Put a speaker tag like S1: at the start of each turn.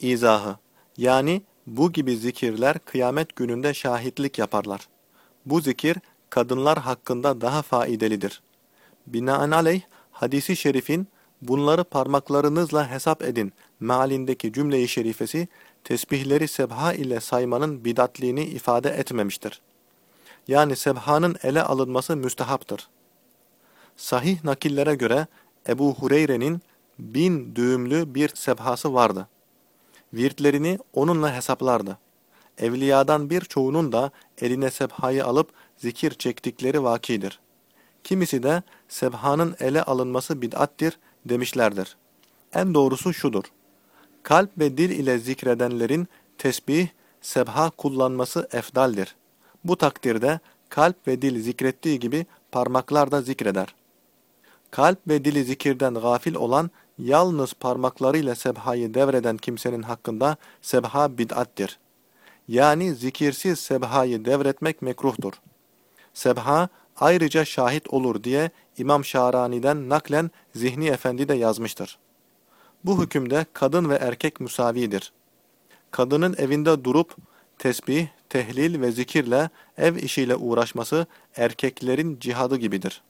S1: İzahı Yani bu gibi zikirler kıyamet gününde şahitlik yaparlar. Bu zikir kadınlar hakkında daha faidelidir. Binaenaleyh hadisi şerifin bunları parmaklarınızla hesap edin mealindeki cümle-i şerifesi tesbihleri sebha ile saymanın bidatliğini ifade etmemiştir. Yani sebhanın ele alınması müstehaptır. Sahih nakillere göre Ebu Hureyre'nin bin düğümlü bir sebhası vardı. Virtlerini onunla hesaplardı. Evliyadan birçoğunun da eline sebhayı alıp zikir çektikleri vakidir. Kimisi de sebhanın ele alınması bid'attir demişlerdir. En doğrusu şudur. Kalp ve dil ile zikredenlerin tesbih, sebha kullanması efdaldir. Bu takdirde kalp ve dil zikrettiği gibi parmaklar da zikreder. Kalp ve dili zikirden gafil olan yalnız parmaklarıyla sebhayı devreden kimsenin hakkında sebha bid'attir. Yani zikirsiz sebhayı devretmek mekruhtur. Sebha ayrıca şahit olur diye İmam Şarani'den naklen Zihni Efendi de yazmıştır. Bu hükümde kadın ve erkek müsavidir. Kadının evinde durup tesbih, tehlil ve zikirle ev işiyle uğraşması erkeklerin cihadı gibidir.